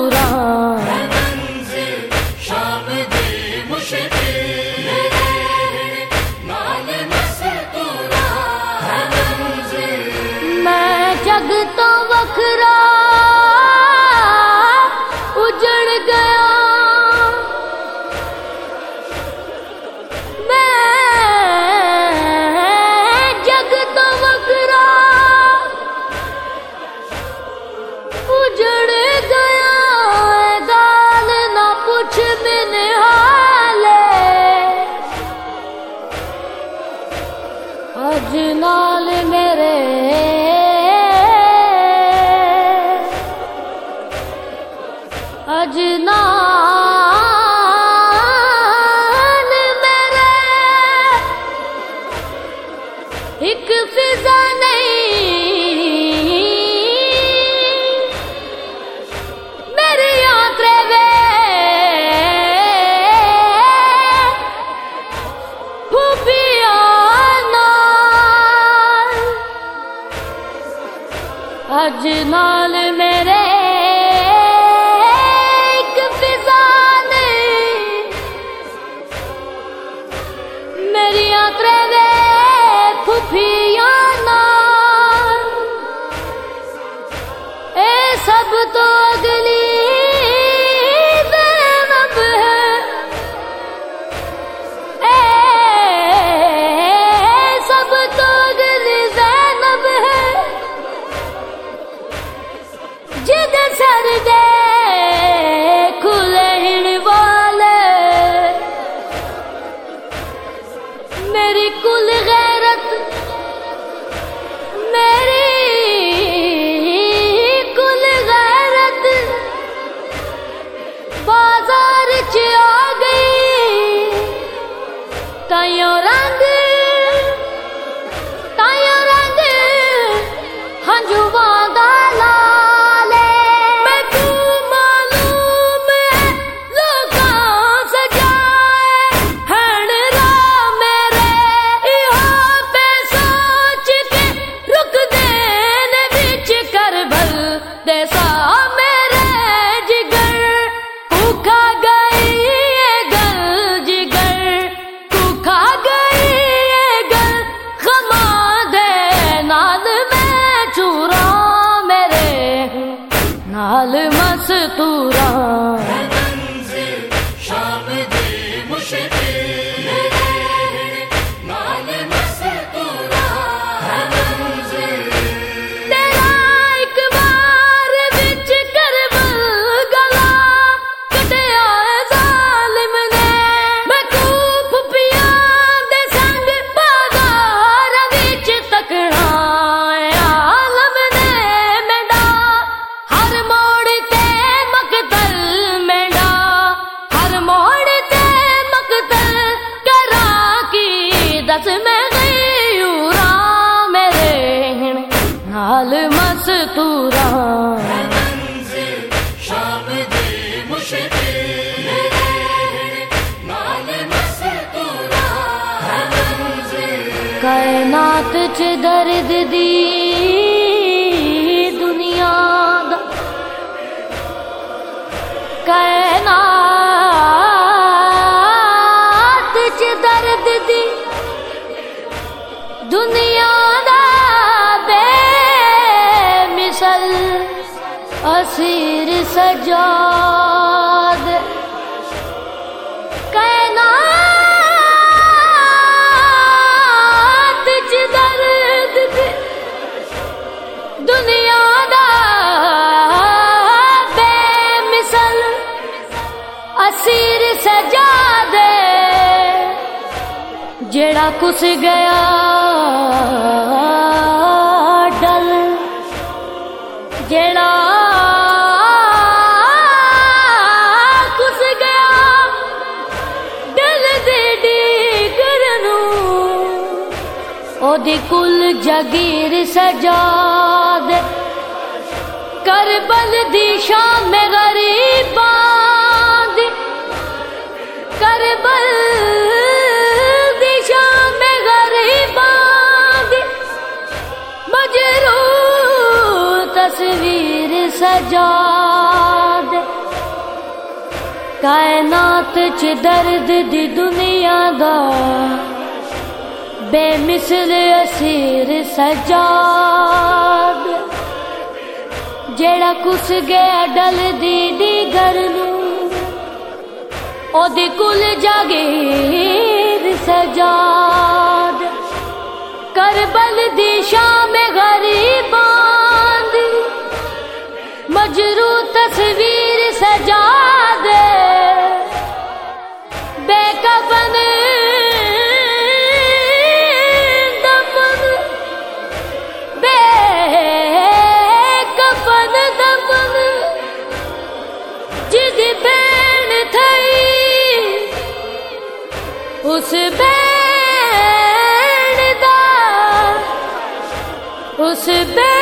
رام حج نال دس میں غیوراں میرے ہن نال مستوراں کائنات چ درد دی دنیا دا کائنات کائنات درد دنیا دا بے مثل اسیر دے جڑا کس گیا دے کل جگیر سجاد۔ کربل دی شام میں غریب باند کربل دی میں غریب باند مجرور تصویر سجا کائنات چ درد دی دنیا دار بے مثل اسیر سجاد، جیڑا کس گیا ڈل دی دی گھر نو او دی کل جاگی سے دا